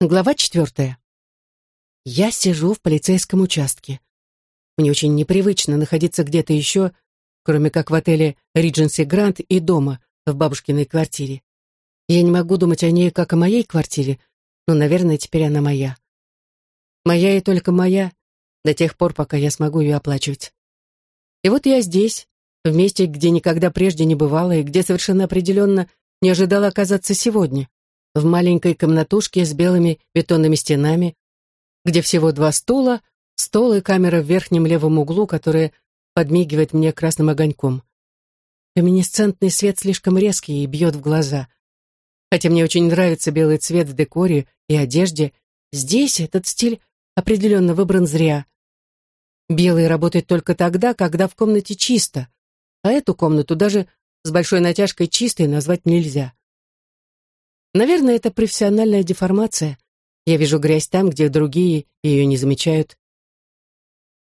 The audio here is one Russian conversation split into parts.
Глава четвертая. Я сижу в полицейском участке. Мне очень непривычно находиться где-то еще, кроме как в отеле Regency Grand и дома, в бабушкиной квартире. Я не могу думать о ней, как о моей квартире, но, наверное, теперь она моя. Моя и только моя, до тех пор, пока я смогу ее оплачивать. И вот я здесь, в месте, где никогда прежде не бывала и где совершенно определенно не ожидала оказаться сегодня в маленькой комнатушке с белыми бетонными стенами, где всего два стула, стол и камера в верхнем левом углу, которая подмигивает мне красным огоньком. Люминесцентный свет слишком резкий и бьет в глаза. Хотя мне очень нравится белый цвет в декоре и одежде, здесь этот стиль определенно выбран зря. Белый работает только тогда, когда в комнате чисто, а эту комнату даже с большой натяжкой чистой назвать нельзя. Наверное, это профессиональная деформация. Я вижу грязь там, где другие ее не замечают.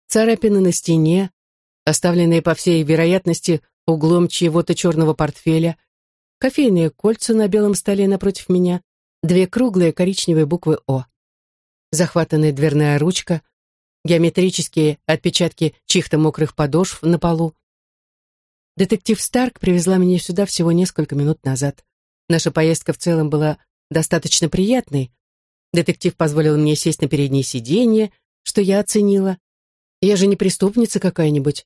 Царапины на стене, оставленные, по всей вероятности, углом чьего-то черного портфеля, кофейные кольца на белом столе напротив меня, две круглые коричневые буквы «О», захватанная дверная ручка, геометрические отпечатки чьих-то мокрых подошв на полу. Детектив Старк привезла меня сюда всего несколько минут назад. Наша поездка в целом была достаточно приятной. Детектив позволил мне сесть на переднее сиденье, что я оценила. Я же не преступница какая-нибудь.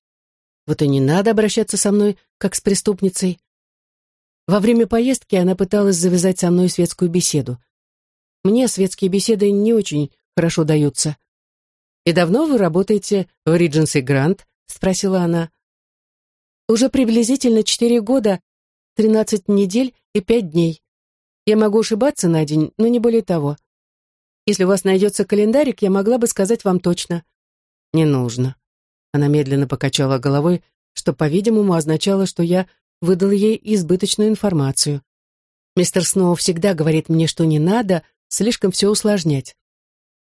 Вот и не надо обращаться со мной, как с преступницей. Во время поездки она пыталась завязать со мной светскую беседу. Мне светские беседы не очень хорошо даются. «И давно вы работаете в Ридженси Грант?» — спросила она. «Уже приблизительно четыре года, тринадцать недель и пять дней. Я могу ошибаться на день, но не более того. Если у вас найдется календарик, я могла бы сказать вам точно. Не нужно. Она медленно покачала головой, что, по-видимому, означало, что я выдал ей избыточную информацию. Мистер Сноу всегда говорит мне, что не надо слишком все усложнять.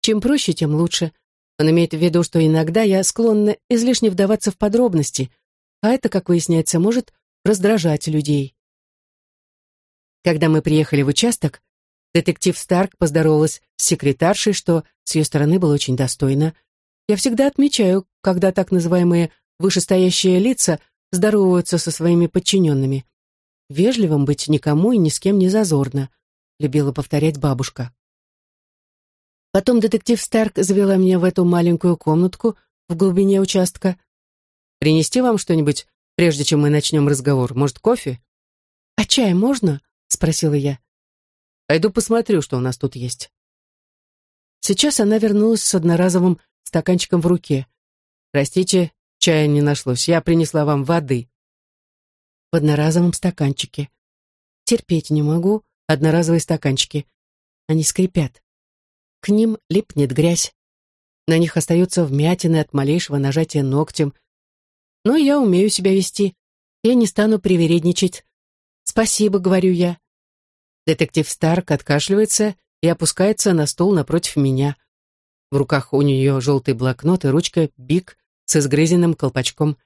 Чем проще, тем лучше. Он имеет в виду, что иногда я склонна излишне вдаваться в подробности, а это, как выясняется, может раздражать людей. Когда мы приехали в участок, детектив Старк поздоровалась с секретаршей, что с ее стороны было очень достойно. Я всегда отмечаю, когда так называемые вышестоящие лица здороваются со своими подчиненными. Вежливым быть никому и ни с кем не зазорно, любила повторять бабушка. Потом детектив Старк завела меня в эту маленькую комнатку в глубине участка. «Принести вам что-нибудь, прежде чем мы начнем разговор? Может, кофе?» «А чай можно?» Спросила я. Пойду посмотрю, что у нас тут есть. Сейчас она вернулась с одноразовым стаканчиком в руке. Простите, чая не нашлось. Я принесла вам воды. В одноразовом стаканчике. Терпеть не могу одноразовые стаканчики. Они скрипят. К ним липнет грязь. На них остаются вмятины от малейшего нажатия ногтем. Но я умею себя вести. Я не стану привередничать. «Спасибо», — говорю я. Детектив Старк откашливается и опускается на стул напротив меня. В руках у нее желтый блокнот и ручка Бик с изгрызенным колпачком.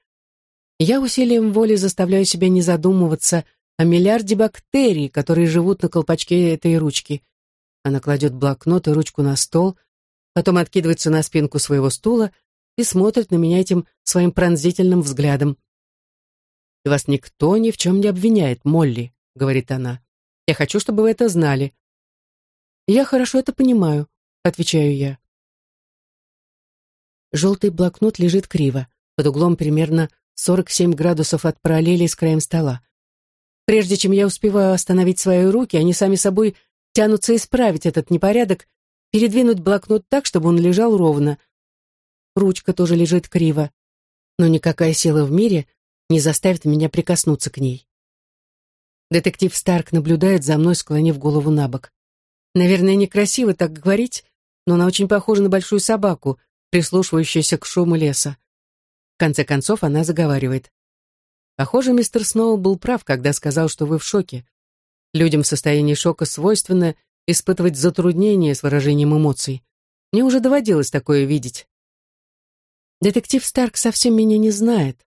Я усилием воли заставляю себя не задумываться о миллиарде бактерий, которые живут на колпачке этой ручки. Она кладет блокнот и ручку на стол, потом откидывается на спинку своего стула и смотрит на меня этим своим пронзительным взглядом. «Вас никто ни в чем не обвиняет, Молли», — говорит она. Я хочу, чтобы вы это знали». «Я хорошо это понимаю», — отвечаю я. Желтый блокнот лежит криво, под углом примерно 47 градусов от параллели с краем стола. Прежде чем я успеваю остановить свои руки, они сами собой тянутся исправить этот непорядок, передвинуть блокнот так, чтобы он лежал ровно. Ручка тоже лежит криво, но никакая сила в мире не заставит меня прикоснуться к ней. Детектив Старк наблюдает за мной, склонив голову на бок. Наверное, некрасиво так говорить, но она очень похожа на большую собаку, прислушивающуюся к шуму леса. В конце концов, она заговаривает. Похоже, мистер Сноу был прав, когда сказал, что вы в шоке. Людям в состоянии шока свойственно испытывать затруднения с выражением эмоций. Мне уже доводилось такое видеть. Детектив Старк совсем меня не знает.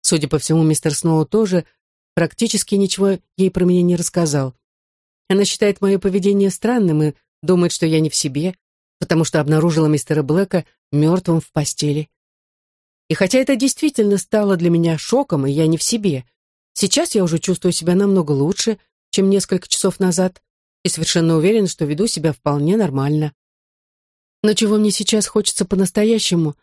Судя по всему, мистер Сноу тоже практически ничего ей про меня не рассказал. Она считает мое поведение странным и думает, что я не в себе, потому что обнаружила мистера Блэка мертвым в постели. И хотя это действительно стало для меня шоком, и я не в себе, сейчас я уже чувствую себя намного лучше, чем несколько часов назад, и совершенно уверен, что веду себя вполне нормально. Но чего мне сейчас хочется по-настоящему,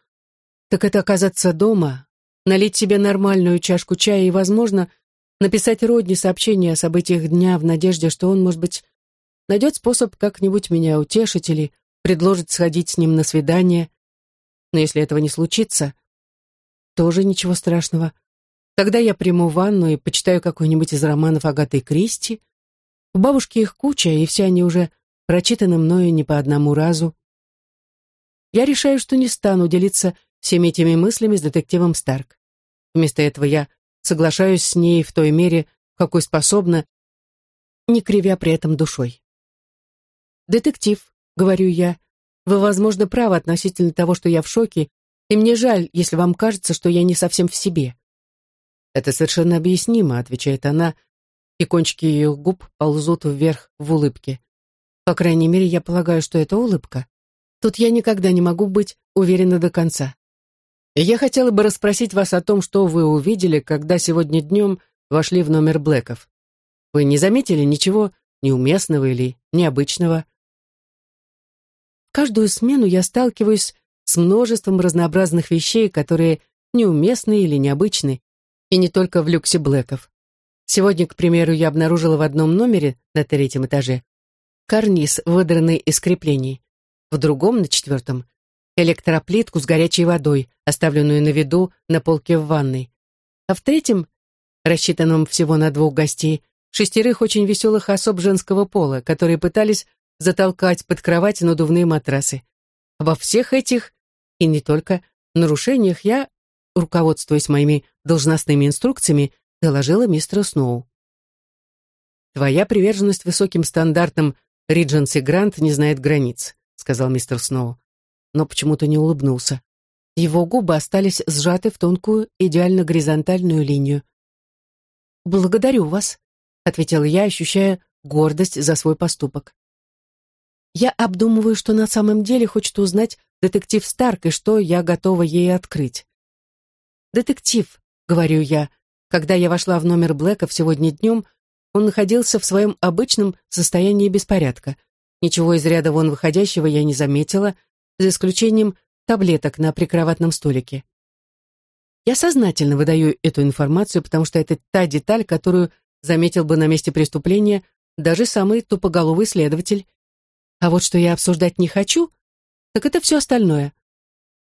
так это оказаться дома, налить себе нормальную чашку чая и, возможно, написать Родни сообщение о событиях дня в надежде, что он, может быть, найдет способ как-нибудь меня утешить или предложит сходить с ним на свидание. Но если этого не случится, тоже ничего страшного. Тогда я приму ванну и почитаю какой-нибудь из романов Агаты Кристи. У бабушки их куча, и все они уже прочитаны мною не по одному разу. Я решаю, что не стану делиться всеми этими мыслями с детективом Старк. Вместо этого я соглашаюсь с ней в той мере, какой способна, не кривя при этом душой. «Детектив», — говорю я, — «вы, возможно, правы относительно того, что я в шоке, и мне жаль, если вам кажется, что я не совсем в себе». «Это совершенно объяснимо», — отвечает она, и кончики ее губ ползут вверх в улыбке. По крайней мере, я полагаю, что это улыбка. Тут я никогда не могу быть уверена до конца. Я хотела бы расспросить вас о том, что вы увидели, когда сегодня днем вошли в номер Блэков. Вы не заметили ничего неуместного или необычного? Каждую смену я сталкиваюсь с множеством разнообразных вещей, которые неуместны или необычны, и не только в люксе Блэков. Сегодня, к примеру, я обнаружила в одном номере на третьем этаже карниз, выдранный из креплений, в другом, на четвертом, электроплитку с горячей водой, оставленную на виду на полке в ванной. А в третьем, рассчитанном всего на двух гостей, шестерых очень веселых особ женского пола, которые пытались затолкать под кровать надувные матрасы. Обо всех этих, и не только, нарушениях я, руководствуясь моими должностными инструкциями, доложила мистеру Сноу. «Твоя приверженность высоким стандартам Ридженси Грант не знает границ», сказал мистер Сноу но почему-то не улыбнулся. Его губы остались сжаты в тонкую, идеально горизонтальную линию. «Благодарю вас», — ответила я, ощущая гордость за свой поступок. «Я обдумываю, что на самом деле хочет узнать детектив Старк и что я готова ей открыть». «Детектив», — говорю я, когда я вошла в номер Блэков сегодня днем, он находился в своем обычном состоянии беспорядка. Ничего из ряда вон выходящего я не заметила — за исключением таблеток на прикроватном столике. Я сознательно выдаю эту информацию, потому что это та деталь, которую заметил бы на месте преступления даже самый тупоголовый следователь. А вот что я обсуждать не хочу, так это все остальное.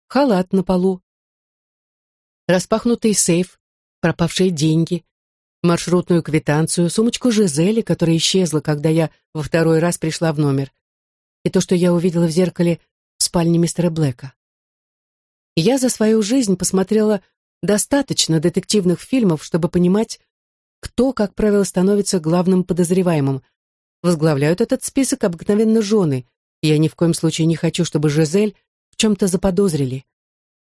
Халат на полу, распахнутый сейф, пропавшие деньги, маршрутную квитанцию, сумочку Жизели, которая исчезла, когда я во второй раз пришла в номер, и то, что я увидела в зеркале спальне мистера Блэка. Я за свою жизнь посмотрела достаточно детективных фильмов, чтобы понимать, кто, как правило, становится главным подозреваемым. Возглавляют этот список обыкновенно жены, и я ни в коем случае не хочу, чтобы Жизель в чем-то заподозрили.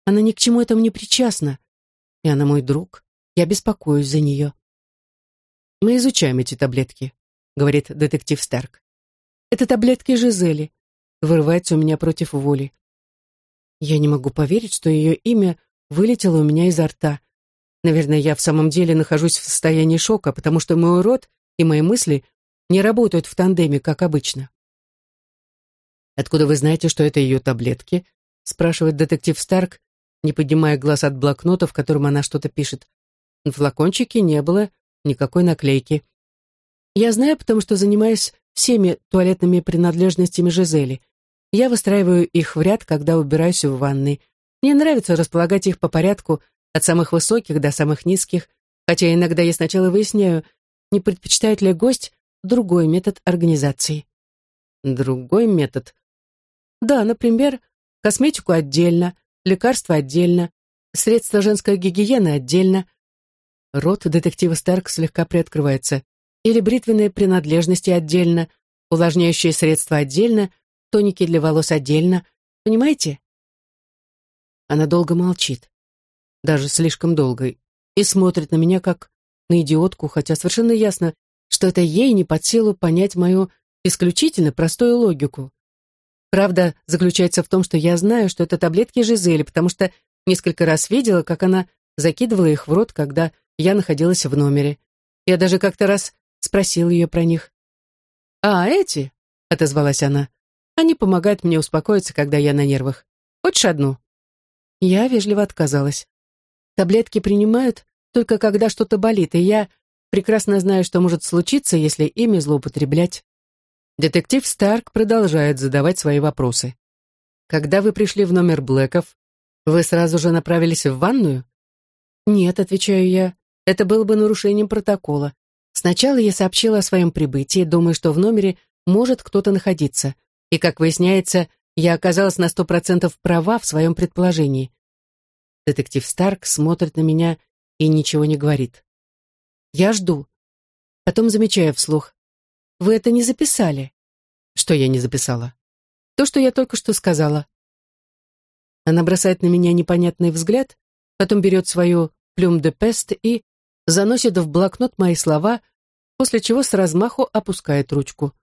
Она ни к чему этому не причастна, и она мой друг. Я беспокоюсь за нее. «Мы изучаем эти таблетки», — говорит детектив Старк. «Это таблетки Жизели вырывается у меня против воли. Я не могу поверить, что ее имя вылетело у меня изо рта. Наверное, я в самом деле нахожусь в состоянии шока, потому что мой рот и мои мысли не работают в тандеме, как обычно. «Откуда вы знаете, что это ее таблетки?» спрашивает детектив Старк, не поднимая глаз от блокнота, в котором она что-то пишет. В флакончике не было никакой наклейки. Я знаю, потому что занимаюсь всеми туалетными принадлежностями Жизели. Я выстраиваю их в ряд, когда убираюсь в ванной. Мне нравится располагать их по порядку, от самых высоких до самых низких, хотя иногда я сначала выясняю, не предпочитает ли гость другой метод организации. Другой метод? Да, например, косметику отдельно, лекарства отдельно, средства женской гигиены отдельно. Рот детектива Старк слегка приоткрывается. Или бритвенные принадлежности отдельно, увлажняющие средства отдельно, тоники для волос отдельно. Понимаете? Она долго молчит, даже слишком долго, и смотрит на меня как на идиотку, хотя совершенно ясно, что это ей не под силу понять мою исключительно простую логику, Правда заключается в том, что я знаю, что это таблетки Жизели, потому что несколько раз видела, как она закидывала их в рот, когда я находилась в номере. Я даже как-то раз спросил ее про них. «А, эти?» — отозвалась она. «Они помогают мне успокоиться, когда я на нервах. Хочешь одну?» Я вежливо отказалась. Таблетки принимают только когда что-то болит, и я прекрасно знаю, что может случиться, если ими злоупотреблять. Детектив Старк продолжает задавать свои вопросы. Когда вы пришли в номер Блэков, вы сразу же направились в ванную? Нет, отвечаю я. Это было бы нарушением протокола. Сначала я сообщила о своем прибытии, думая, что в номере может кто-то находиться. И, как выясняется, я оказалась на сто процентов права в своем предположении. Детектив Старк смотрит на меня и ничего не говорит. Я жду. Потом замечаю вслух. Вы это не записали. Что я не записала? То, что я только что сказала. Она бросает на меня непонятный взгляд, потом берет свою плюм де пест и заносит в блокнот мои слова, после чего с размаху опускает ручку.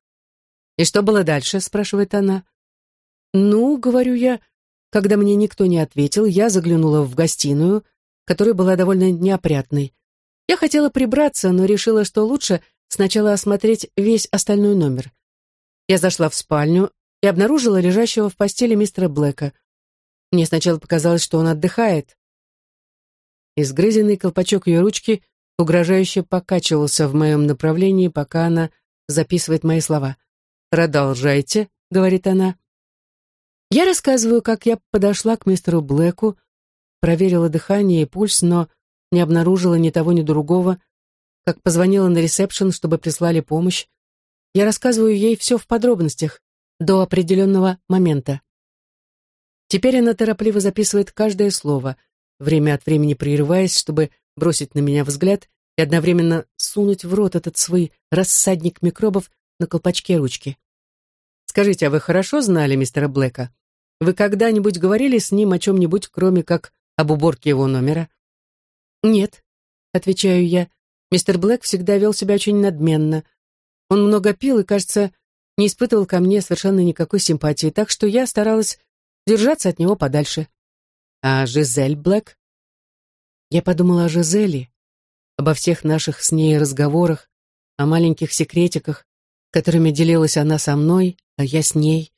«И что было дальше?» — спрашивает она. «Ну, — говорю я, — когда мне никто не ответил, я заглянула в гостиную, которая была довольно неопрятной. Я хотела прибраться, но решила, что лучше сначала осмотреть весь остальной номер. Я зашла в спальню и обнаружила лежащего в постели мистера Блэка. Мне сначала показалось, что он отдыхает. Изгрызенный колпачок ее ручки угрожающе покачивался в моем направлении, пока она записывает мои слова. «Продолжайте», — говорит она. Я рассказываю, как я подошла к мистеру Блэку, проверила дыхание и пульс, но не обнаружила ни того, ни другого, как позвонила на ресепшн, чтобы прислали помощь. Я рассказываю ей все в подробностях, до определенного момента. Теперь она торопливо записывает каждое слово, время от времени прерываясь, чтобы бросить на меня взгляд и одновременно сунуть в рот этот свой рассадник микробов на колпачке ручки. «Скажите, а вы хорошо знали мистера Блэка? Вы когда-нибудь говорили с ним о чем-нибудь, кроме как об уборке его номера?» «Нет», — отвечаю я. Мистер Блэк всегда вел себя очень надменно. Он много пил и, кажется, не испытывал ко мне совершенно никакой симпатии, так что я старалась держаться от него подальше. А Жизель Блэк? Я подумала о Жизели, обо всех наших с ней разговорах, о маленьких секретиках, которыми делилась она со мной, а я с ней.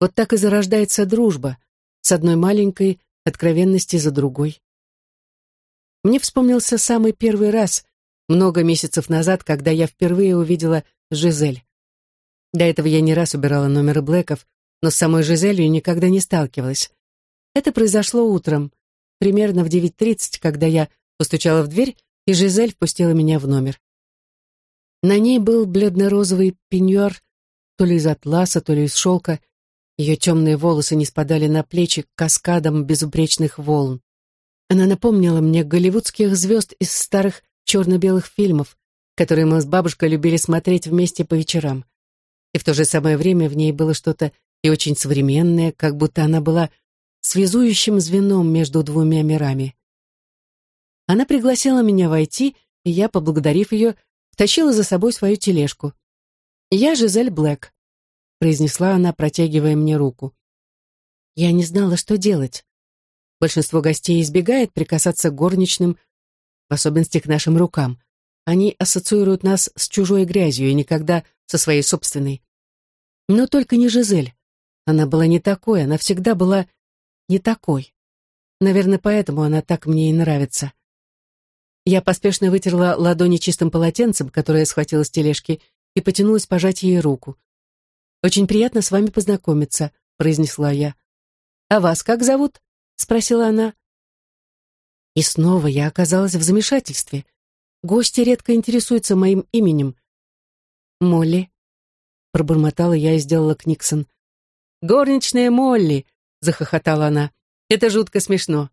Вот так и зарождается дружба, с одной маленькой откровенности за другой. Мне вспомнился самый первый раз, много месяцев назад, когда я впервые увидела Жизель. До этого я не раз убирала номеры Блэков, но с самой Жизелью никогда не сталкивалась. Это произошло утром, примерно в 9.30, когда я постучала в дверь, и Жизель впустила меня в номер. На ней был бледно-розовый пеньюар, то ли из атласа, то ли из шелка. Ее темные волосы не спадали на плечи каскадом безупречных волн. Она напомнила мне голливудских звезд из старых черно-белых фильмов, которые мы с бабушкой любили смотреть вместе по вечерам. И в то же самое время в ней было что-то и очень современное, как будто она была связующим звеном между двумя мирами. Она пригласила меня войти, и я, поблагодарив ее, втащила за собой свою тележку. «Я Жизель Блэк», — произнесла она, протягивая мне руку. Я не знала, что делать. Большинство гостей избегает прикасаться к горничным, в особенности к нашим рукам. Они ассоциируют нас с чужой грязью и никогда со своей собственной. Но только не Жизель. Она была не такой, она всегда была не такой. Наверное, поэтому она так мне и нравится. Я поспешно вытерла ладони чистым полотенцем, которое схватила с тележки, и потянулась пожать ей руку. «Очень приятно с вами познакомиться», — произнесла я. «А вас как зовут?» — спросила она. И снова я оказалась в замешательстве. Гости редко интересуются моим именем. «Молли», — пробормотала я и сделала Книксон. «Горничная Молли», — захохотала она. «Это жутко смешно».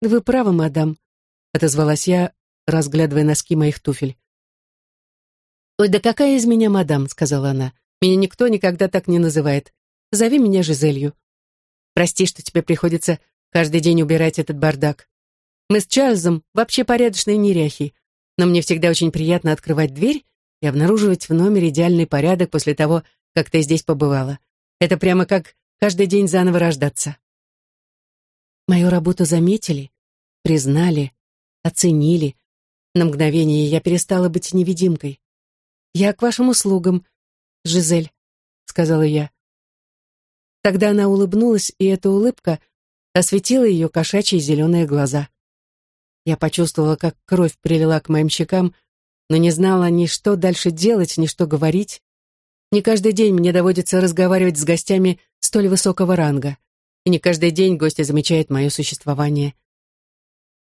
«Вы правы, мадам», — отозвалась я, разглядывая носки моих туфель. «Ой, да какая из меня мадам?» — сказала она. «Меня никто никогда так не называет. Зови меня Жизелью». Прости, что тебе приходится каждый день убирать этот бардак. Мы с Чарльзом вообще порядочные неряхи, но мне всегда очень приятно открывать дверь и обнаруживать в номере идеальный порядок после того, как ты здесь побывала. Это прямо как каждый день заново рождаться. Мою работу заметили, признали, оценили. На мгновение я перестала быть невидимкой. «Я к вашим услугам, Жизель», — сказала я. Тогда она улыбнулась, и эта улыбка осветила ее кошачьи зеленые глаза. Я почувствовала, как кровь прилила к моим щекам, но не знала ни что дальше делать, ни что говорить. Не каждый день мне доводится разговаривать с гостями столь высокого ранга, и не каждый день гости замечают мое существование.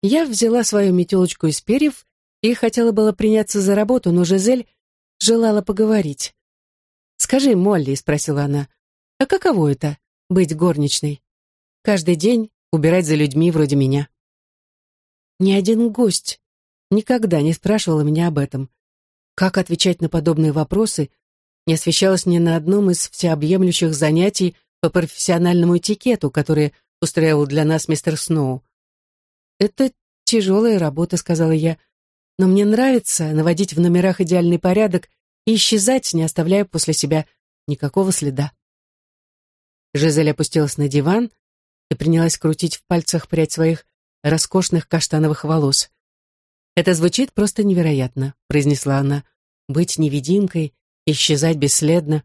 Я взяла свою метелочку из перьев и хотела было приняться за работу, но Жизель желала поговорить. «Скажи, Молли», — спросила она, — «а каково это — быть горничной? Каждый день убирать за людьми вроде меня?» Ни один гость никогда не спрашивал меня об этом. Как отвечать на подобные вопросы не освещалось ни на одном из всеобъемлющих занятий по профессиональному этикету, которые устраивал для нас мистер Сноу. «Это тяжелая работа», — сказала я, «но мне нравится наводить в номерах идеальный порядок и исчезать, не оставляя после себя никакого следа». Жизель опустилась на диван и принялась крутить в пальцах прядь своих роскошных каштановых волос. «Это звучит просто невероятно», — произнесла она. «Быть невидимкой, исчезать бесследно.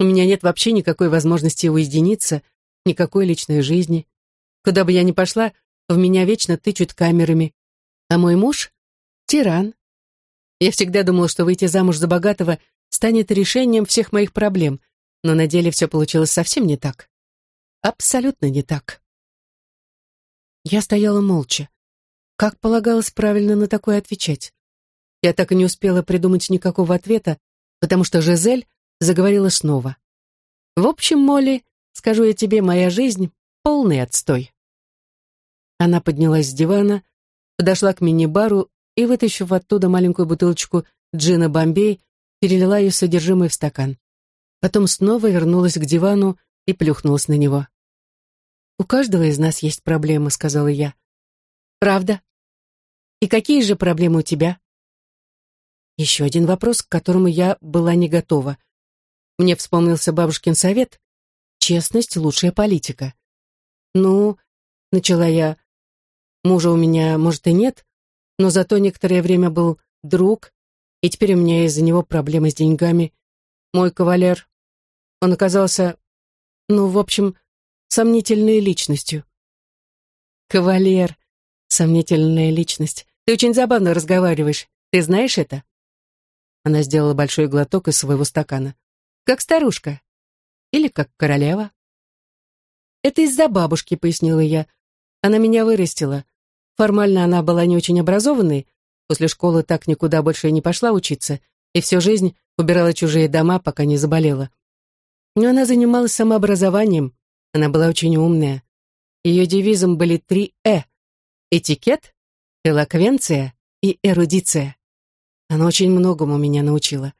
У меня нет вообще никакой возможности уединиться, никакой личной жизни. Куда бы я ни пошла, в меня вечно тычут камерами. А мой муж — тиран. Я всегда думала, что выйти замуж за богатого станет решением всех моих проблем, но на деле все получилось совсем не так. Абсолютно не так. Я стояла молча. Как полагалось правильно на такое отвечать? Я так и не успела придумать никакого ответа, потому что Жизель заговорила снова. «В общем, Молли, скажу я тебе, моя жизнь — полный отстой». Она поднялась с дивана, подошла к мини-бару и, вытащив оттуда маленькую бутылочку джина Бомбей, перелила ее содержимое в стакан. Потом снова вернулась к дивану и плюхнулась на него. «У каждого из нас есть проблемы», — сказала я. «Правда? И какие же проблемы у тебя?» Еще один вопрос, к которому я была не готова. Мне вспомнился бабушкин совет «Честность — лучшая политика». «Ну, — начала я, — мужа у меня, может, и нет, но зато некоторое время был друг, и теперь у меня из-за него проблемы с деньгами. Мой кавалер, он оказался, ну, в общем, сомнительной личностью. Кавалер, сомнительная личность. Ты очень забавно разговариваешь. Ты знаешь это? Она сделала большой глоток из своего стакана. Как старушка. Или как королева. Это из-за бабушки, пояснила я. Она меня вырастила. Формально она была не очень образованной, после школы так никуда больше и не пошла учиться, и всю жизнь убирала чужие дома, пока не заболела. Но она занималась самообразованием, она была очень умная. Ее девизом были три «э» — этикет, элоквенция и эрудиция. Она очень многому меня научила.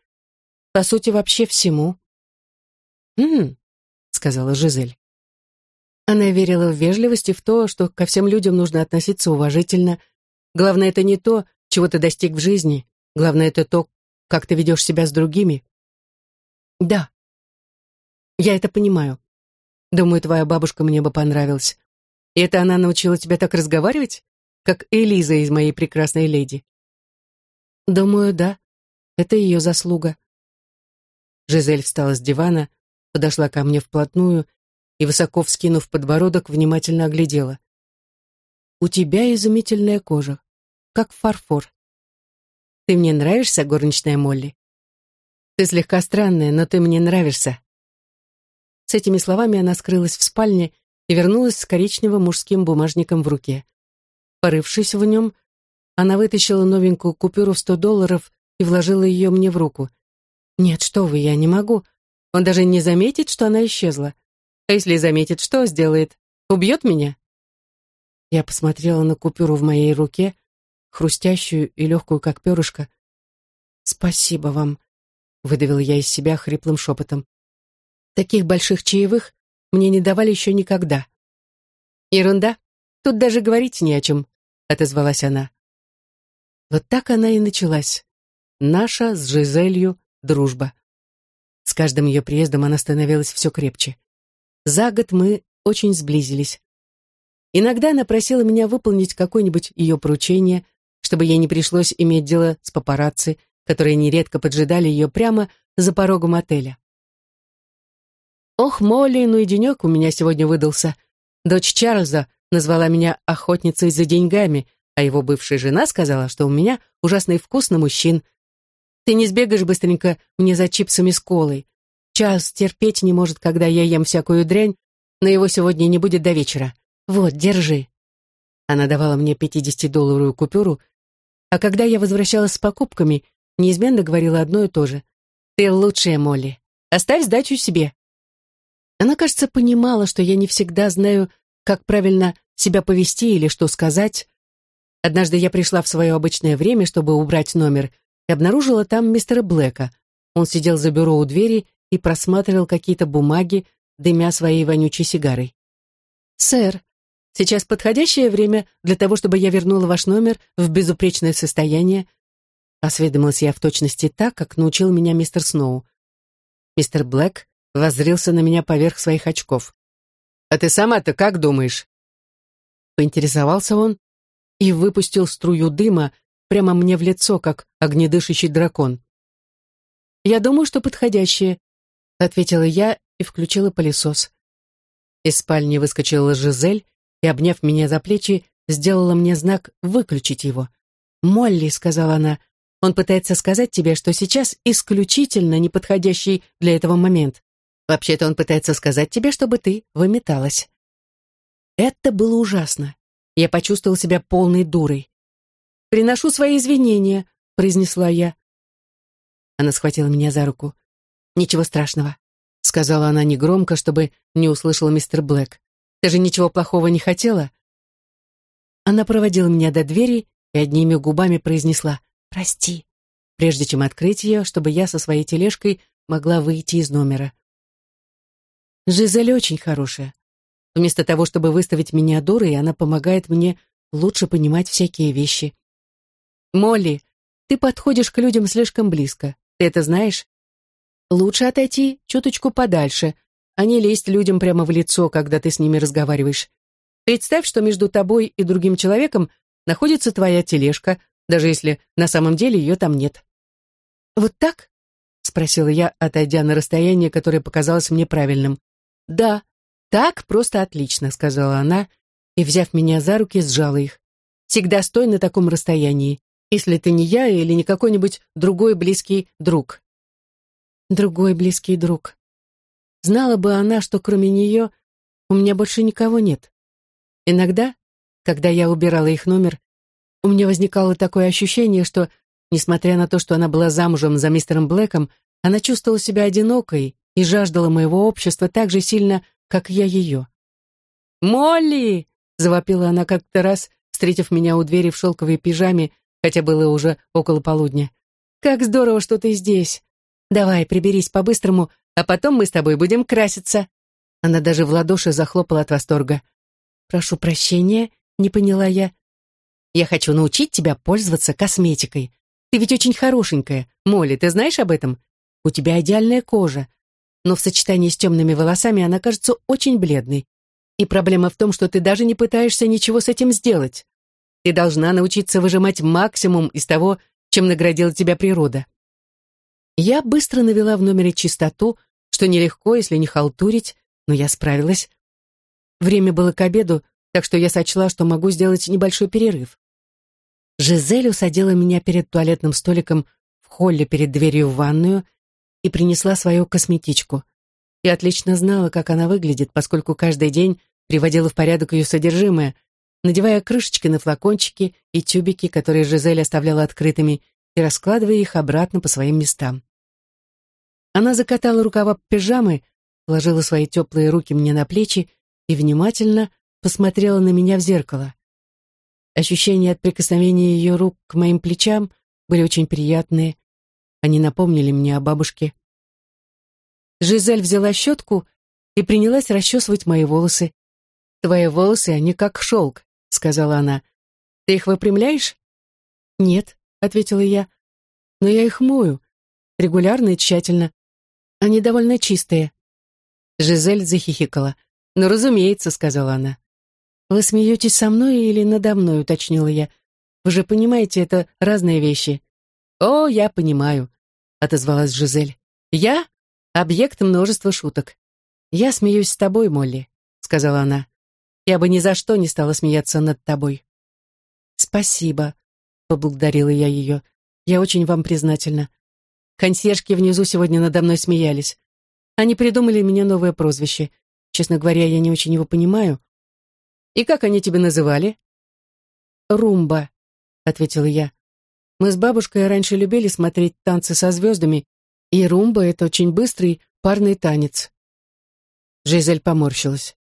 По сути, вообще всему. «М-м», сказала Жизель. Она верила в вежливость и в то, что ко всем людям нужно относиться уважительно. Главное, это не то, чего ты достиг в жизни. Главное, это то, как ты ведешь себя с другими. Да, я это понимаю. Думаю, твоя бабушка мне бы понравилась. И это она научила тебя так разговаривать, как Элиза из моей прекрасной леди. Думаю, да. Это ее заслуга. Жизель встала с дивана, подошла ко мне вплотную и, высоко вскинув подбородок, внимательно оглядела. «У тебя изумительная кожа, как фарфор. Ты мне нравишься, горничная Молли? Ты слегка странная, но ты мне нравишься. С этими словами она скрылась в спальне и вернулась с коричневым мужским бумажником в руке. Порывшись в нем, она вытащила новенькую купюру в сто долларов и вложила ее мне в руку. «Нет, что вы, я не могу. Он даже не заметит, что она исчезла. А если заметит, что сделает? Убьет меня?» Я посмотрела на купюру в моей руке, хрустящую и легкую, как перышко. «Спасибо вам», — выдавил я из себя хриплым шепотом. Таких больших чаевых мне не давали еще никогда. Ерунда, тут даже говорить не о чем, отозвалась она. Вот так она и началась. Наша с Жизелью дружба. С каждым ее приездом она становилась все крепче. За год мы очень сблизились. Иногда она просила меня выполнить какое-нибудь ее поручение, чтобы ей не пришлось иметь дело с папарацци, которые нередко поджидали ее прямо за порогом отеля. Ох, Молли, ну и денек у меня сегодня выдался. Дочь Чарльза назвала меня охотницей за деньгами, а его бывшая жена сказала, что у меня ужасный вкус на мужчин. Ты не сбегаешь быстренько мне за чипсами с колой. Чарльз терпеть не может, когда я ем всякую дрянь, но его сегодня не будет до вечера. Вот, держи. Она давала мне 50-долларовую купюру, а когда я возвращалась с покупками, неизменно говорила одно и то же. «Ты лучшая, Молли. Оставь сдачу себе». Она, кажется, понимала, что я не всегда знаю, как правильно себя повести или что сказать. Однажды я пришла в свое обычное время, чтобы убрать номер, и обнаружила там мистера Блэка. Он сидел за бюро у двери и просматривал какие-то бумаги, дымя своей вонючей сигарой. «Сэр, сейчас подходящее время для того, чтобы я вернула ваш номер в безупречное состояние», осведомилась я в точности так, как научил меня мистер Сноу. Мистер Блэк воззрился на меня поверх своих очков. «А ты сама-то как думаешь?» Поинтересовался он и выпустил струю дыма прямо мне в лицо, как огнедышащий дракон. «Я думаю, что подходящее», — ответила я и включила пылесос. Из спальни выскочила Жизель и, обняв меня за плечи, сделала мне знак выключить его. «Молли», — сказала она, — «он пытается сказать тебе, что сейчас исключительно неподходящий для этого момент. Вообще-то он пытается сказать тебе, чтобы ты выметалась. Это было ужасно. Я почувствовал себя полной дурой. «Приношу свои извинения», — произнесла я. Она схватила меня за руку. «Ничего страшного», — сказала она негромко, чтобы не услышал мистер Блэк. «Ты же ничего плохого не хотела?» Она проводила меня до двери и одними губами произнесла «Прости», прежде чем открыть ее, чтобы я со своей тележкой могла выйти из номера. Жизель очень хорошая. Вместо того, чтобы выставить меня дурой, она помогает мне лучше понимать всякие вещи. Молли, ты подходишь к людям слишком близко. Ты это знаешь? Лучше отойти чуточку подальше, а не лезть людям прямо в лицо, когда ты с ними разговариваешь. Представь, что между тобой и другим человеком находится твоя тележка, даже если на самом деле ее там нет. «Вот так?» — спросила я, отойдя на расстояние, которое показалось мне правильным. «Да, так просто отлично», — сказала она, и, взяв меня за руки, сжала их. «Всегда стой на таком расстоянии, если ты не я или не какой-нибудь другой близкий друг». Другой близкий друг. Знала бы она, что кроме нее у меня больше никого нет. Иногда, когда я убирала их номер, у меня возникало такое ощущение, что, несмотря на то, что она была замужем за мистером Блэком, она чувствовала себя одинокой и жаждала моего общества так же сильно, как я ее. «Молли!» — завопила она как-то раз, встретив меня у двери в шелковой пижаме, хотя было уже около полудня. «Как здорово, что ты здесь! Давай, приберись по-быстрому, а потом мы с тобой будем краситься!» Она даже в ладоши захлопала от восторга. «Прошу прощения», — не поняла я. «Я хочу научить тебя пользоваться косметикой. Ты ведь очень хорошенькая. Молли, ты знаешь об этом? У тебя идеальная кожа но в сочетании с темными волосами она кажется очень бледной. И проблема в том, что ты даже не пытаешься ничего с этим сделать. Ты должна научиться выжимать максимум из того, чем наградила тебя природа. Я быстро навела в номере чистоту, что нелегко, если не халтурить, но я справилась. Время было к обеду, так что я сочла, что могу сделать небольшой перерыв. Жизель усадила меня перед туалетным столиком в холле перед дверью в ванную и принесла свою косметичку. Я отлично знала, как она выглядит, поскольку каждый день приводила в порядок ее содержимое, надевая крышечки на флакончики и тюбики, которые Жизель оставляла открытыми, и раскладывая их обратно по своим местам. Она закатала рукава пижамы, положила свои теплые руки мне на плечи и внимательно посмотрела на меня в зеркало. Ощущения от прикосновения ее рук к моим плечам были очень приятные, они напомнили мне о бабушке. Жизель взяла щетку и принялась расчесывать мои волосы. «Твои волосы, они как шелк», — сказала она. «Ты их выпрямляешь?» «Нет», — ответила я. «Но я их мою. Регулярно и тщательно. Они довольно чистые. Жизель захихикала. «Ну, разумеется», — сказала она. «Вы смеетесь со мной или надо мной?» — уточнила я. «Вы же понимаете, это разные вещи». «О, я понимаю», — отозвалась Жизель. «Я — объект множества шуток. Я смеюсь с тобой, Молли», — сказала она. «Я бы ни за что не стала смеяться над тобой». «Спасибо», — поблагодарила я ее. «Я очень вам признательна. Консьержки внизу сегодня надо мной смеялись. Они придумали мне новое прозвище. Честно говоря, я не очень его понимаю. И как они тебя называли? Румба, ответила я. Мы с бабушкой раньше любили смотреть танцы со звездами, и румба — это очень быстрый парный танец. Жизель поморщилась.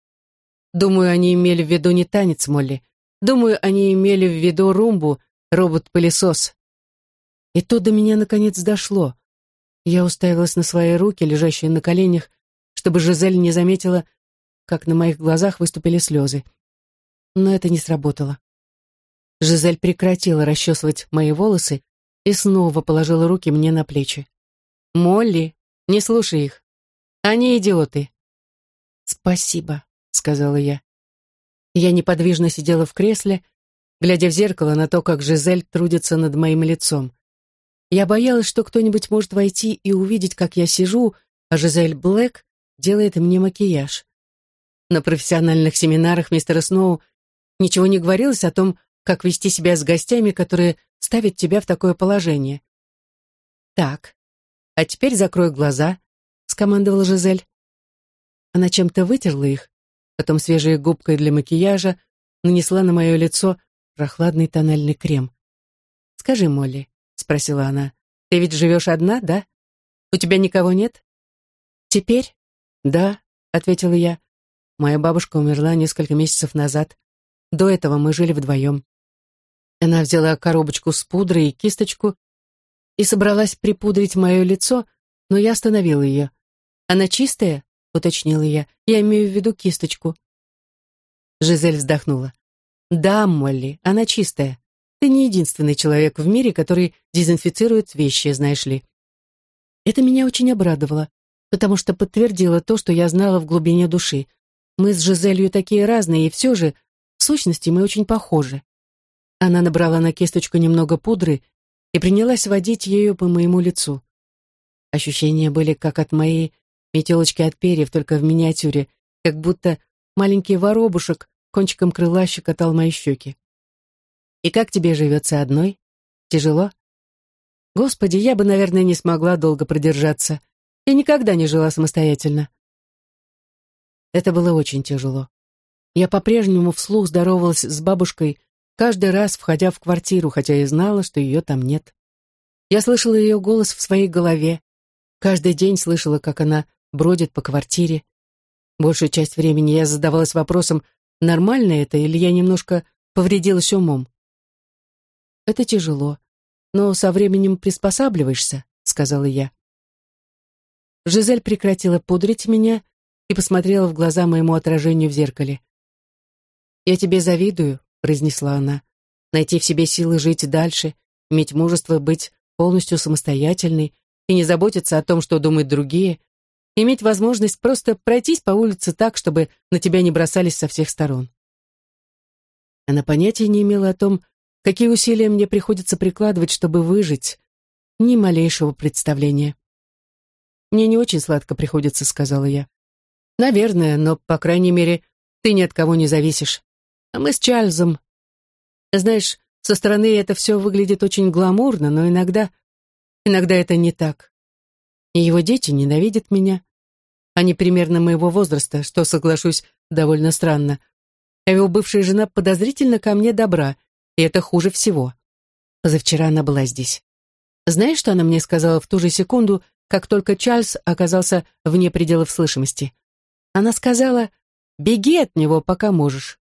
Думаю, они имели в виду не танец, Молли. Думаю, они имели в виду румбу, робот-пылесос. И то до меня наконец дошло. Я уставилась на свои руки, лежащие на коленях, чтобы Жизель не заметила, как на моих глазах выступили слезы. Но это не сработало. Жизель прекратила расчесывать мои волосы и снова положила руки мне на плечи. «Молли, не слушай их. Они идиоты». «Спасибо», — сказала я. Я неподвижно сидела в кресле, глядя в зеркало на то, как Жизель трудится над моим лицом. Я боялась, что кто-нибудь может войти и увидеть, как я сижу, а Жизель Блэк делает мне макияж. На профессиональных семинарах мистера Сноу ничего не говорилось о том, как вести себя с гостями, которые ставят тебя в такое положение. «Так, а теперь закрой глаза», — скомандовала Жизель. Она чем-то вытерла их, потом свежей губкой для макияжа нанесла на мое лицо прохладный тональный крем. «Скажи, Молли, — спросила она. «Ты ведь живешь одна, да? У тебя никого нет?» «Теперь?» «Да», — ответила я. «Моя бабушка умерла несколько месяцев назад. До этого мы жили вдвоем». Она взяла коробочку с пудрой и кисточку и собралась припудрить мое лицо, но я остановила ее. «Она чистая?» — уточнила я. «Я имею в виду кисточку». Жизель вздохнула. «Да, Молли, она чистая. Ты не единственный человек в мире, который дезинфицирует вещи, знаешь ли. Это меня очень обрадовало, потому что подтвердило то, что я знала в глубине души. Мы с Жизелью такие разные, и все же, в сущности, мы очень похожи. Она набрала на кисточку немного пудры и принялась водить ею по моему лицу. Ощущения были как от моей метелочки от перьев, только в миниатюре, как будто маленький воробушек кончиком крыла щекотал мои щеки. И как тебе живется одной? Тяжело? Господи, я бы, наверное, не смогла долго продержаться. Я никогда не жила самостоятельно. Это было очень тяжело. Я по-прежнему вслух здоровалась с бабушкой, каждый раз входя в квартиру, хотя и знала, что ее там нет. Я слышала ее голос в своей голове, каждый день слышала, как она бродит по квартире. Большую часть времени я задавалась вопросом, нормально это или я немножко повредилась умом. Это тяжело, но со временем приспосабливаешься, сказала я. Жизель прекратила пудрить меня и посмотрела в глаза моему отражению в зеркале. «Я тебе завидую», — произнесла она. «Найти в себе силы жить дальше, иметь мужество быть полностью самостоятельной и не заботиться о том, что думают другие, иметь возможность просто пройтись по улице так, чтобы на тебя не бросались со всех сторон». Она понятия не имела о том, Какие усилия мне приходится прикладывать, чтобы выжить? Ни малейшего представления. «Мне не очень сладко приходится», — сказала я. «Наверное, но, по крайней мере, ты ни от кого не зависишь. А мы с Чарльзом... Знаешь, со стороны это все выглядит очень гламурно, но иногда... Иногда это не так. И его дети ненавидят меня. Они примерно моего возраста, что, соглашусь, довольно странно. А его бывшая жена подозрительно ко мне добра, и это хуже всего. Позавчера она была здесь. Знаешь, что она мне сказала в ту же секунду, как только Чарльз оказался вне пределов слышимости? Она сказала, беги от него, пока можешь.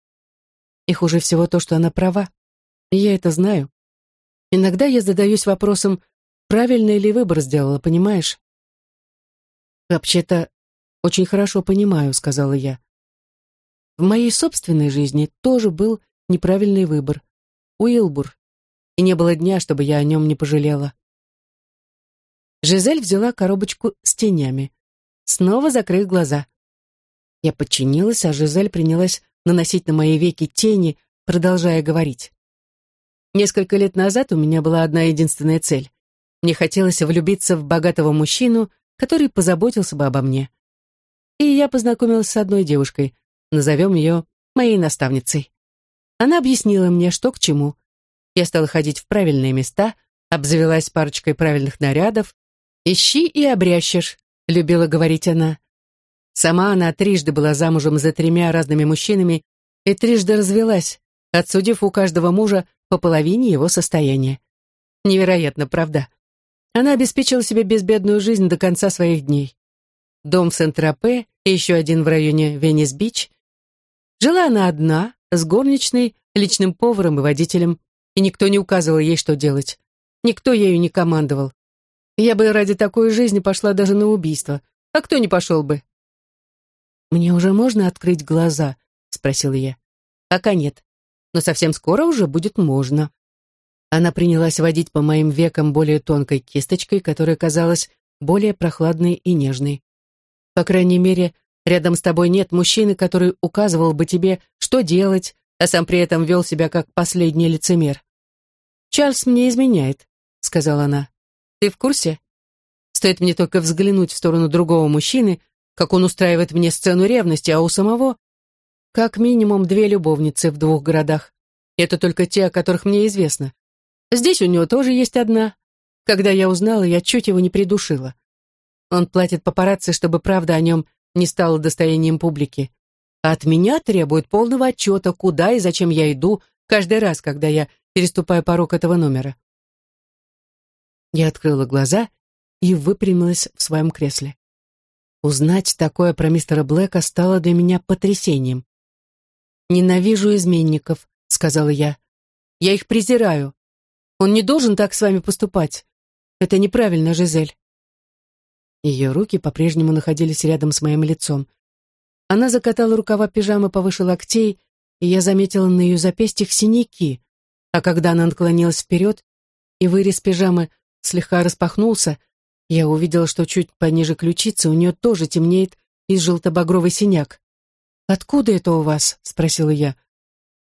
И хуже всего то, что она права. я это знаю. Иногда я задаюсь вопросом, правильный ли выбор сделала, понимаешь? Вообще-то, очень хорошо понимаю, сказала я. В моей собственной жизни тоже был неправильный выбор. Уилбур, и не было дня, чтобы я о нем не пожалела. Жизель взяла коробочку с тенями. снова закрыв глаза. Я подчинилась, а Жизель принялась наносить на мои веки тени, продолжая говорить. Несколько лет назад у меня была одна единственная цель. Мне хотелось влюбиться в богатого мужчину, который позаботился бы обо мне. И я познакомилась с одной девушкой, назовем ее моей наставницей. Она объяснила мне, что к чему. Я стала ходить в правильные места, обзавелась парочкой правильных нарядов. «Ищи и обрящешь», — любила говорить она. Сама она трижды была замужем за тремя разными мужчинами и трижды развелась, отсудив у каждого мужа по половине его состояния. Невероятно, правда? Она обеспечила себе безбедную жизнь до конца своих дней. Дом в Сент-Тропе и еще один в районе Венес-Бич. Жила она одна, с горничной, личным поваром и водителем, и никто не указывал ей, что делать. Никто ею не командовал. Я бы ради такой жизни пошла даже на убийство. А кто не пошел бы? «Мне уже можно открыть глаза?» — спросила я. «Пока нет. Но совсем скоро уже будет можно». Она принялась водить по моим векам более тонкой кисточкой, которая казалась более прохладной и нежной. По крайней мере, рядом с тобой нет мужчины, который указывал бы тебе, что делать, а сам при этом вел себя как последний лицемер. «Чарльз мне изменяет», — сказала она. «Ты в курсе? Стоит мне только взглянуть в сторону другого мужчины, как он устраивает мне сцену ревности, а у самого как минимум две любовницы в двух городах. Это только те, о которых мне известно. Здесь у него тоже есть одна. Когда я узнала, я чуть его не придушила. Он платит папарацци, чтобы правда о нем не стала достоянием публики. А от меня требует полного отчета, куда и зачем я иду, каждый раз, когда я переступаю порог этого номера. Я открыла глаза и выпрямилась в своем кресле. Узнать такое про мистера Блэка стало для меня потрясением. «Ненавижу изменников», — сказала я. «Я их презираю. Он не должен так с вами поступать. Это неправильно, Жизель». Ее руки по-прежнему находились рядом с моим лицом. Она закатала рукава пижамы повыше локтей, и я заметила на ее запястьях синяки. А когда она наклонилась вперед, и вырез пижамы слегка распахнулся, я увидела, что чуть пониже ключицы у нее тоже темнеет и желто-багровый синяк. «Откуда это у вас?» — спросила я.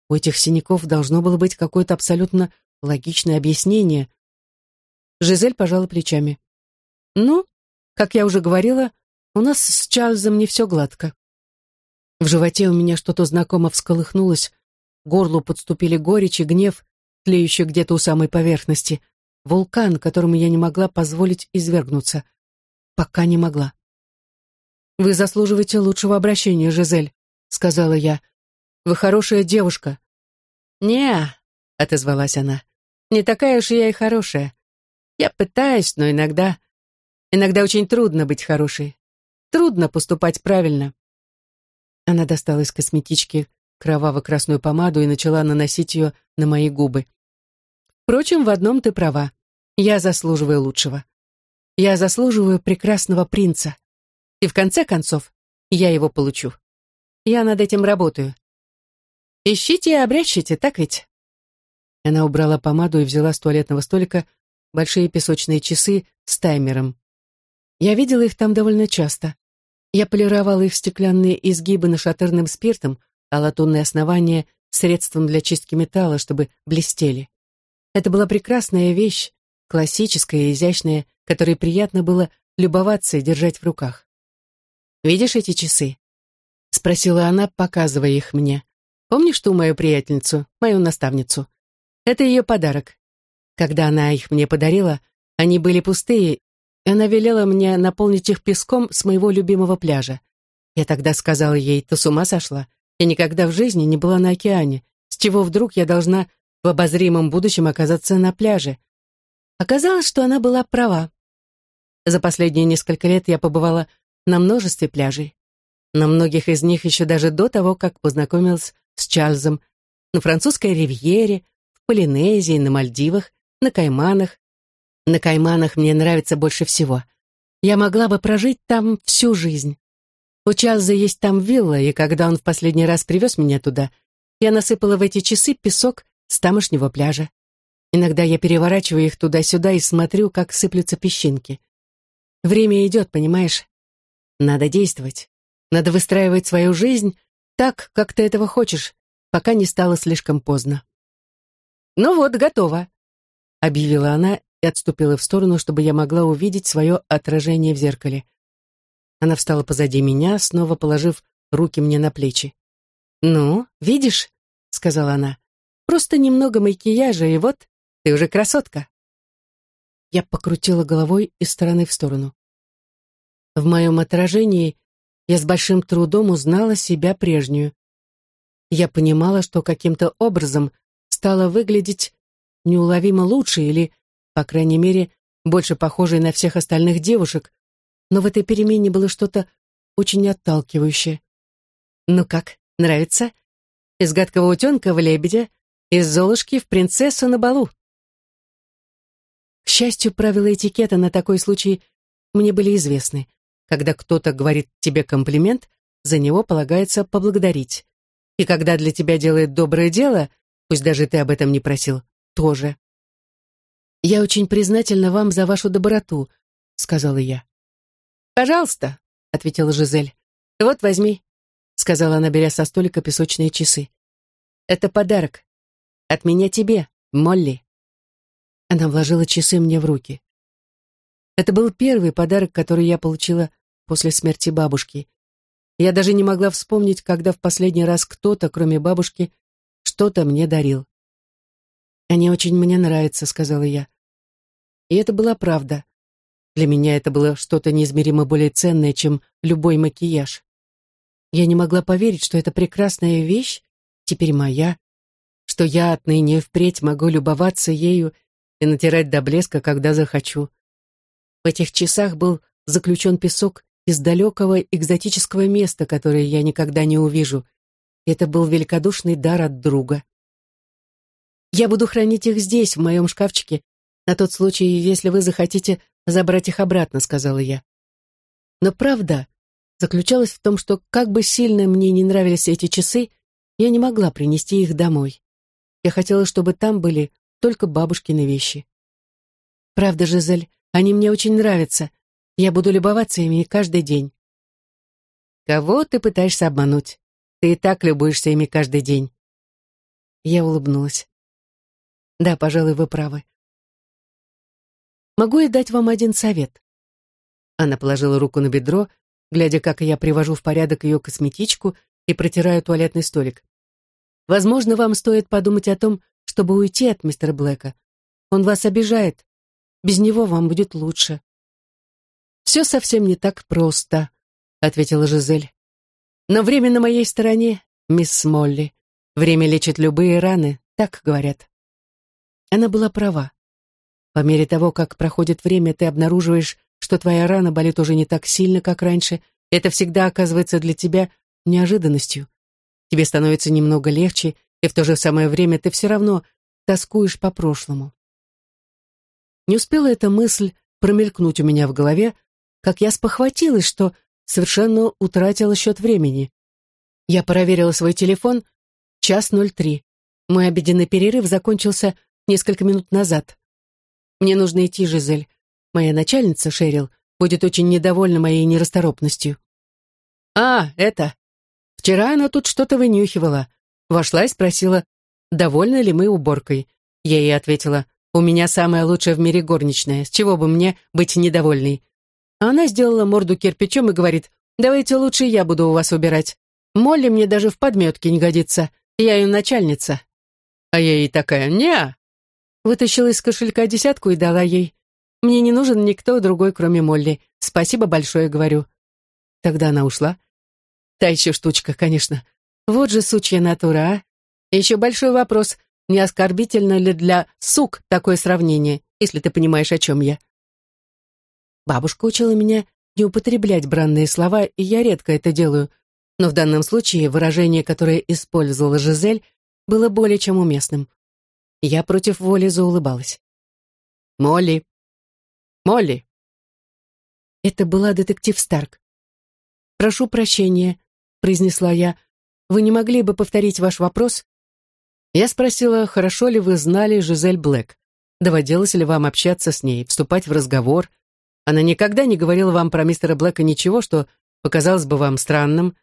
У этих синяков должно было быть какое-то абсолютно логичное объяснение. Жизель пожала плечами. «Ну, как я уже говорила, у нас с Чарльзом не все гладко». В животе у меня что-то знакомо всколыхнулось, горлу подступили горечь и гнев, тлеющий где-то у самой поверхности, вулкан, которому я не могла позволить извергнуться. Пока не могла. «Вы заслуживаете лучшего обращения, Жизель», сказала я. «Вы хорошая девушка». «Не», — отозвалась она, — «не такая уж я и хорошая. Я пытаюсь, но иногда... Иногда очень трудно быть хорошей. Трудно поступать правильно». Она достала из косметички кроваво-красную помаду и начала наносить ее на мои губы. «Впрочем, в одном ты права. Я заслуживаю лучшего. Я заслуживаю прекрасного принца. И в конце концов, я его получу». Я над этим работаю. Ищите и обрящите, так ведь?» Она убрала помаду и взяла с туалетного столика большие песочные часы с таймером. Я видела их там довольно часто. Я полировала их стеклянные изгибы нашатырным спиртом, а латунные основания — средством для чистки металла, чтобы блестели. Это была прекрасная вещь, классическая и изящная, которой приятно было любоваться и держать в руках. «Видишь эти часы? — спросила она, показывая их мне. «Помнишь ту мою приятельницу, мою наставницу? Это ее подарок. Когда она их мне подарила, они были пустые, и она велела мне наполнить их песком с моего любимого пляжа. Я тогда сказала ей, ты с ума сошла? Я никогда в жизни не была на океане. С чего вдруг я должна в обозримом будущем оказаться на пляже? Оказалось, что она была права. За последние несколько лет я побывала на множестве пляжей на многих из них еще даже до того, как познакомилась с Чарльзом, на французской ривьере, в Полинезии, на Мальдивах, на Кайманах. На Кайманах мне нравится больше всего. Я могла бы прожить там всю жизнь. У Чарльза есть там вилла, и когда он в последний раз привез меня туда, я насыпала в эти часы песок с тамошнего пляжа. Иногда я переворачиваю их туда-сюда и смотрю, как сыплются песчинки. Время идет, понимаешь? Надо действовать. Надо выстраивать свою жизнь так, как ты этого хочешь, пока не стало слишком поздно. «Ну вот, готово», — объявила она и отступила в сторону, чтобы я могла увидеть свое отражение в зеркале. Она встала позади меня, снова положив руки мне на плечи. «Ну, видишь?» — сказала она. «Просто немного макияжа, и вот ты уже красотка». Я покрутила головой из стороны в сторону. В моем отражении я с большим трудом узнала себя прежнюю. Я понимала, что каким-то образом стала выглядеть неуловимо лучше или, по крайней мере, больше похожей на всех остальных девушек, но в этой перемене было что-то очень отталкивающее. «Ну как, нравится? Из гадкого утенка в лебедя, из золушки в принцессу на балу». К счастью, правила этикета на такой случай мне были известны. Когда кто-то говорит тебе комплимент, за него полагается поблагодарить. И когда для тебя делает доброе дело, пусть даже ты об этом не просил, тоже. «Я очень признательна вам за вашу доброту», — сказала я. «Пожалуйста», — ответила Жизель. «Вот возьми», — сказала она, беря со столика песочные часы. «Это подарок. От меня тебе, Молли». Она вложила часы мне в руки. Это был первый подарок, который я получила после смерти бабушки. Я даже не могла вспомнить, когда в последний раз кто-то, кроме бабушки, что-то мне дарил. «Они очень мне нравятся», — сказала я. И это была правда. Для меня это было что-то неизмеримо более ценное, чем любой макияж. Я не могла поверить, что эта прекрасная вещь теперь моя, что я отныне впредь могу любоваться ею и натирать до блеска, когда захочу. В этих часах был заключен песок из далекого экзотического места, которое я никогда не увижу. Это был великодушный дар от друга. Я буду хранить их здесь, в моем шкафчике, на тот случай, если вы захотите забрать их обратно, сказала я. Но правда заключалась в том, что как бы сильно мне не нравились эти часы, я не могла принести их домой. Я хотела, чтобы там были только бабушкины вещи. Правда, Жизель, они мне очень нравятся. Я буду любоваться ими каждый день. Кого ты пытаешься обмануть? Ты и так любуешься ими каждый день. Я улыбнулась. Да, пожалуй, вы правы. Могу я дать вам один совет? Она положила руку на бедро, глядя, как я привожу в порядок ее косметичку и протираю туалетный столик. Возможно, вам стоит подумать о том, чтобы уйти от мистера Блэка. Он вас обижает. Без него вам будет лучше». «Все совсем не так просто», — ответила Жизель. «Но время на моей стороне, мисс Молли. Время лечит любые раны, так говорят». Она была права. По мере того, как проходит время, ты обнаруживаешь, что твоя рана болит уже не так сильно, как раньше. Это всегда оказывается для тебя неожиданностью. Тебе становится немного легче, и в то же самое время ты все равно тоскуешь по прошлому. Не успела эта мысль промелькнуть у меня в голове, как я спохватилась, что совершенно утратила счет времени. Я проверила свой телефон, час ноль три. Мой обеденный перерыв закончился несколько минут назад. Мне нужно идти, Жизель. Моя начальница, Шерил, будет очень недовольна моей нерасторопностью. А, это... Вчера она тут что-то вынюхивала. Вошла и спросила, довольны ли мы уборкой. Я ей ответила, у меня самая лучшая в мире горничная, с чего бы мне быть недовольной. Она сделала морду кирпичом и говорит, давайте лучше я буду у вас убирать. Молли мне даже в подметке не годится, я ее начальница. А я ей такая, не Вытащила из кошелька десятку и дала ей. Мне не нужен никто другой, кроме Молли. Спасибо большое, говорю. Тогда она ушла. Та еще штучка, конечно. Вот же сучья натура, а? Еще большой вопрос, не оскорбительно ли для сук такое сравнение, если ты понимаешь, о чем я. Бабушка учила меня не употреблять бранные слова, и я редко это делаю, но в данном случае выражение, которое использовала Жизель, было более чем уместным. Я против воли заулыбалась. «Молли! Молли!» Это была детектив Старк. «Прошу прощения», произнесла я. «Вы не могли бы повторить ваш вопрос?» Я спросила, хорошо ли вы знали Жизель Блэк. Доводилось ли вам общаться с ней, вступать в разговор? Она никогда не говорила вам про мистера Блэка ничего, что показалось бы вам странным,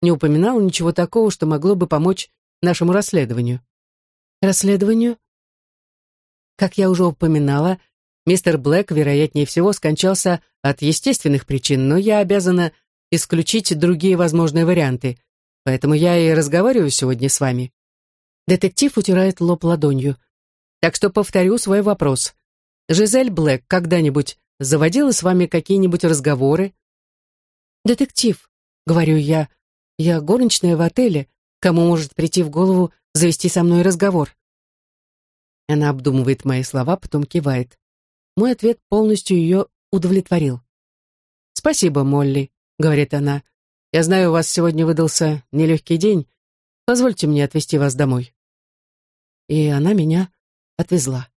не упоминала ничего такого, что могло бы помочь нашему расследованию. Расследованию? Как я уже упоминала, мистер Блэк, вероятнее всего, скончался от естественных причин, но я обязана исключить другие возможные варианты, поэтому я и разговариваю сегодня с вами. Детектив утирает лоб ладонью. Так что повторю свой вопрос. Жизель Блэк когда-нибудь заводила с вами какие-нибудь разговоры? Детектив, говорю я, я горничная в отеле, кому может прийти в голову завести со мной разговор? Она обдумывает мои слова, потом кивает. Мой ответ полностью ее удовлетворил. «Спасибо, Молли», — говорит она. «Я знаю, у вас сегодня выдался нелегкий день. Позвольте мне отвезти вас домой». И она меня отвезла.